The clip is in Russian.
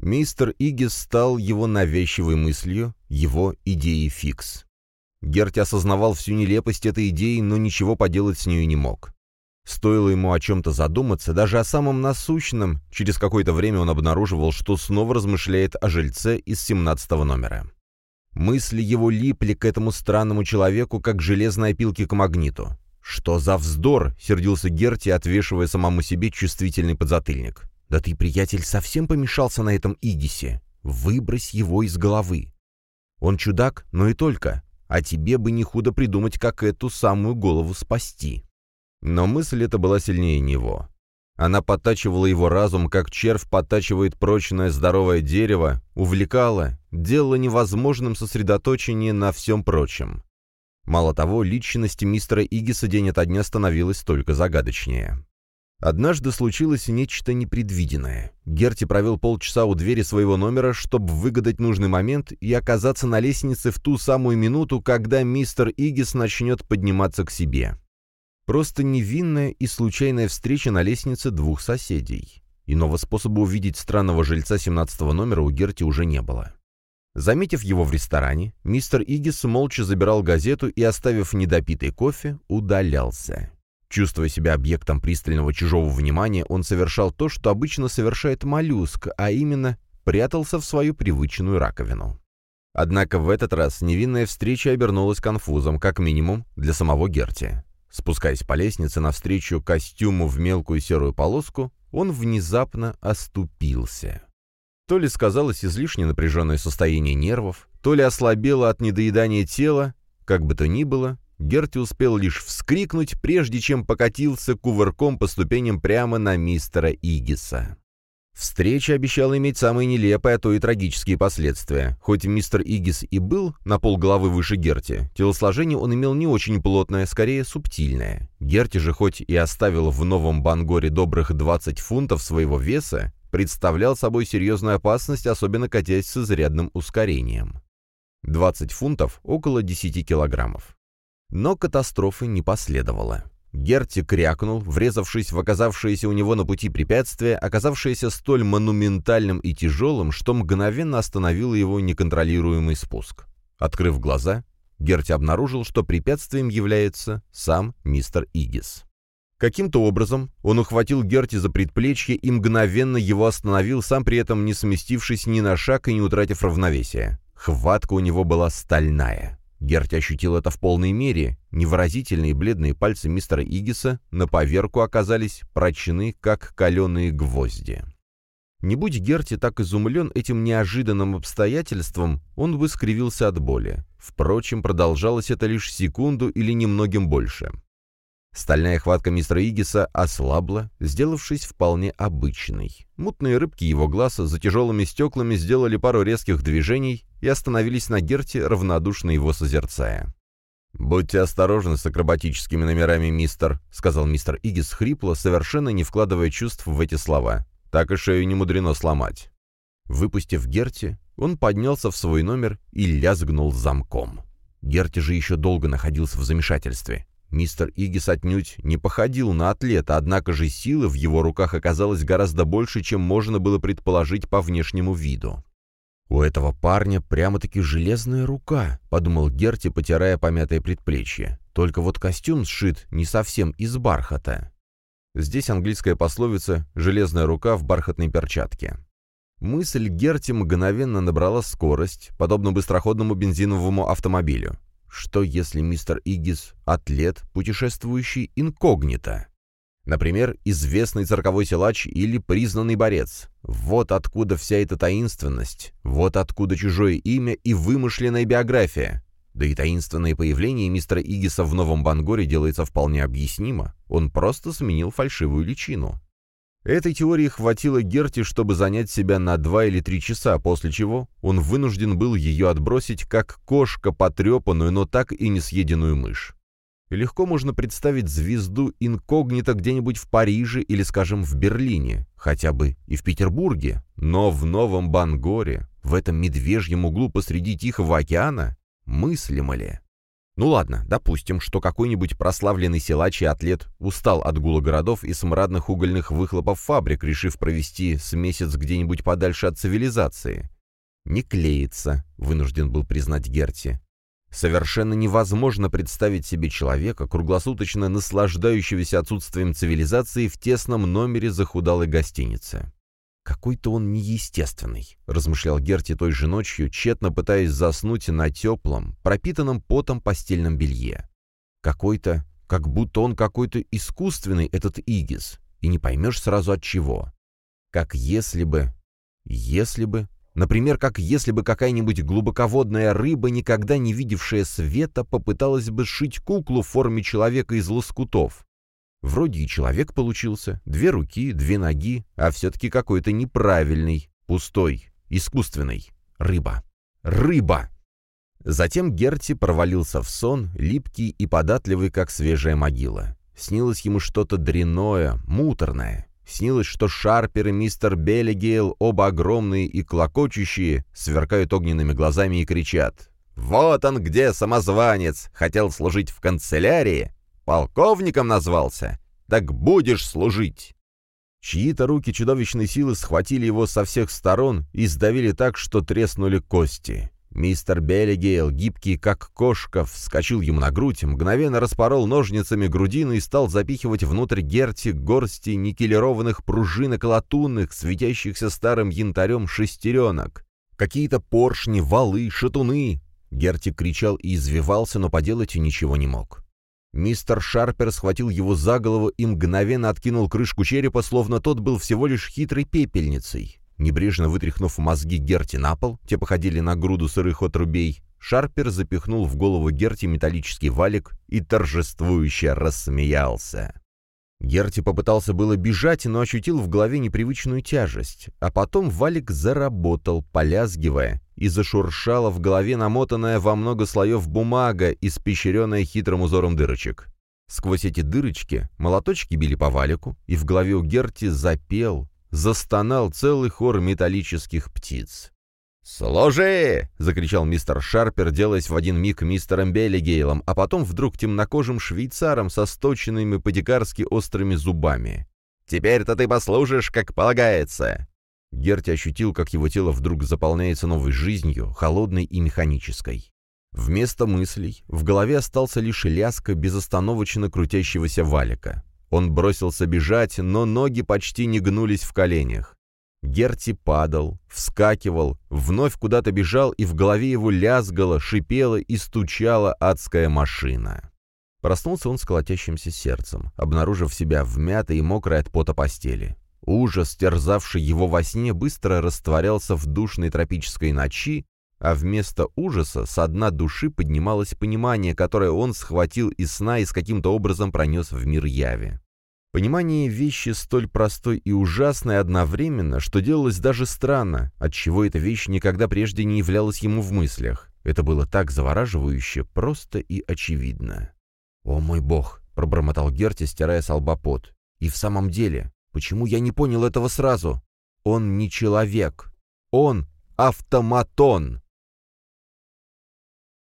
Мистер Игис стал его навязчивой мыслью, его идеей фикс. Герти осознавал всю нелепость этой идеи, но ничего поделать с ней не мог. Стоило ему о чем-то задуматься, даже о самом насущном, через какое-то время он обнаруживал, что снова размышляет о жильце из 17 номера. Мысли его липли к этому странному человеку, как железные опилки к магниту. «Что за вздор!» — сердился Герти, отвешивая самому себе чувствительный подзатыльник. «Да ты, приятель, совсем помешался на этом Игисе. Выбрось его из головы. Он чудак, но и только. А тебе бы не худо придумать, как эту самую голову спасти». Но мысль эта была сильнее него. Она подтачивала его разум, как червь подтачивает прочное здоровое дерево, увлекала, делала невозможным сосредоточение на всем прочем. Мало того, личность мистера Игиса день ото дня становилась только загадочнее. Однажды случилось нечто непредвиденное. Герти провел полчаса у двери своего номера, чтобы выгадать нужный момент и оказаться на лестнице в ту самую минуту, когда мистер Игис начнет подниматься к себе. Просто невинная и случайная встреча на лестнице двух соседей. Иного способа увидеть странного жильца 17 номера у Герти уже не было. Заметив его в ресторане, мистер Игис молча забирал газету и, оставив недопитый кофе, удалялся. Чувствуя себя объектом пристального чужого внимания, он совершал то, что обычно совершает моллюск, а именно прятался в свою привычную раковину. Однако в этот раз невинная встреча обернулась конфузом, как минимум, для самого Герти. Спускаясь по лестнице навстречу костюму в мелкую серую полоску, он внезапно оступился. То ли сказалось излишне напряженное состояние нервов, то ли ослабело от недоедания тела, как бы то ни было, Герти успел лишь вскрикнуть, прежде чем покатился кувырком по ступеням прямо на мистера Игиса. Встреча обещала иметь самые нелепые, а то и трагические последствия. Хоть мистер Игис и был на полголовы выше Герти, телосложение он имел не очень плотное, скорее субтильное. Герти же хоть и оставил в новом Бангоре добрых 20 фунтов своего веса, представлял собой серьезную опасность, особенно катясь с изрядным ускорением. 20 фунтов — около 10 килограммов. Но катастрофы не последовало. Герти крякнул, врезавшись в оказавшееся у него на пути препятствие, оказавшееся столь монументальным и тяжелым, что мгновенно остановило его неконтролируемый спуск. Открыв глаза, Герти обнаружил, что препятствием является сам мистер Игис. Каким-то образом он ухватил Герти за предплечье и мгновенно его остановил, сам при этом не сместившись ни на шаг и не утратив равновесия. Хватка у него была стальная. Герти ощутил это в полной мере. Невыразительные бледные пальцы мистера Игиса на поверку оказались прочны, как каленые гвозди. Не будь Герти так изумлен этим неожиданным обстоятельством, он бы скривился от боли. Впрочем, продолжалось это лишь секунду или немногим больше. Стальная хватка мистера Игиса ослабла, сделавшись вполне обычной. Мутные рыбки его глаз за тяжелыми стеклами сделали пару резких движений и остановились на Герте, равнодушно его созерцая. «Будьте осторожны с акробатическими номерами, мистер», — сказал мистер Игис хрипло, совершенно не вкладывая чувств в эти слова. «Так и шею не мудрено сломать». Выпустив Герти, он поднялся в свой номер и лязгнул замком. Герти же еще долго находился в замешательстве. Мистер Игис отнюдь не походил на атлета, однако же силы в его руках оказалось гораздо больше, чем можно было предположить по внешнему виду. «У этого парня прямо-таки железная рука», — подумал Герти, потирая помятое предплечье. «Только вот костюм сшит не совсем из бархата». Здесь английская пословица «железная рука в бархатной перчатке». Мысль Герти мгновенно набрала скорость, подобно быстроходному бензиновому автомобилю. Что если мистер Игис — атлет, путешествующий инкогнито? Например, известный цирковой силач или признанный борец. Вот откуда вся эта таинственность, вот откуда чужое имя и вымышленная биография. Да и таинственное появление мистера Игиса в Новом Бангоре делается вполне объяснимо. Он просто сменил фальшивую личину. Этой теории хватило Герти, чтобы занять себя на два или три часа, после чего он вынужден был ее отбросить, как кошка потрепанную, но так и не съеденную мышь. Легко можно представить звезду инкогнито где-нибудь в Париже или, скажем, в Берлине, хотя бы и в Петербурге, но в Новом Бангоре, в этом медвежьем углу посреди Тихого океана, мыслимо ли? Ну ладно, допустим, что какой-нибудь прославленный силач и атлет устал от гула городов и смрадных угольных выхлопов фабрик, решив провести с месяц где-нибудь подальше от цивилизации. «Не клеится», — вынужден был признать Герти. Совершенно невозможно представить себе человека, круглосуточно наслаждающегося отсутствием цивилизации в тесном номере захудалой гостиницы. «Какой-то он неестественный», — размышлял Герти той же ночью, тщетно пытаясь заснуть на теплом, пропитанном потом постельном белье. «Какой-то, как будто он какой-то искусственный, этот Игис, и не поймешь сразу от чего. Как если бы... Если бы... Например, как если бы какая-нибудь глубоководная рыба, никогда не видевшая света, попыталась бы сшить куклу в форме человека из лоскутов, Вроде и человек получился, две руки, две ноги, а все-таки какой-то неправильный, пустой, искусственный. Рыба. Рыба! Затем Герти провалился в сон, липкий и податливый, как свежая могила. Снилось ему что-то дряное, муторное. Снилось, что Шарпер и мистер Беллигейл, оба огромные и клокочущие, сверкают огненными глазами и кричат. «Вот он где, самозванец! Хотел служить в канцелярии, Полковником назвался? Так будешь служить!» Чьи-то руки чудовищной силы схватили его со всех сторон и сдавили так, что треснули кости. Мистер Беллигейл, гибкий как кошка, вскочил ему на грудь, мгновенно распорол ножницами грудину и стал запихивать внутрь Герти горсти никелированных пружинок латунных, светящихся старым янтарем шестеренок. Какие-то поршни, валы, шатуны. Герти кричал и извивался, но поделать ничего не мог. Мистер Шарпер схватил его за голову и мгновенно откинул крышку черепа, словно тот был всего лишь хитрой пепельницей. Небрежно вытряхнув мозги Герти на пол, те походили на груду сырых отрубей, Шарпер запихнул в голову Герти металлический валик и торжествующе рассмеялся. Герти попытался было бежать, но ощутил в голове непривычную тяжесть, а потом валик заработал, полязгивая, и зашуршала в голове намотанная во много слоев бумага, испещренная хитрым узором дырочек. Сквозь эти дырочки молоточки били по валику, и в голове у Герти запел, застонал целый хор металлических птиц. «Служи!» — закричал мистер Шарпер, делаясь в один миг мистером Беллигейлом, а потом вдруг темнокожим швейцаром со сточенными по-дикарски острыми зубами. «Теперь-то ты послужишь, как полагается!» Герти ощутил, как его тело вдруг заполняется новой жизнью, холодной и механической. Вместо мыслей в голове остался лишь ляска безостановочно крутящегося валика. Он бросился бежать, но ноги почти не гнулись в коленях. Герти падал, вскакивал, вновь куда-то бежал, и в голове его лязгала, шипела и стучала адская машина. Проснулся он с колотящимся сердцем, обнаружив себя в мятой и мокрой от пота постели. Ужас, терзавший его во сне, быстро растворялся в душной тропической ночи, а вместо ужаса со дна души поднималось понимание, которое он схватил из сна и с каким-то образом пронес в мир яви. Понимание вещи столь простой и ужасной одновременно, что делалось даже странно, отчего эта вещь никогда прежде не являлась ему в мыслях. Это было так завораживающе, просто и очевидно. «О мой бог!» — пробормотал Герти, стирая с лба пот. «И в самом деле, почему я не понял этого сразу? Он не человек. Он автоматон!»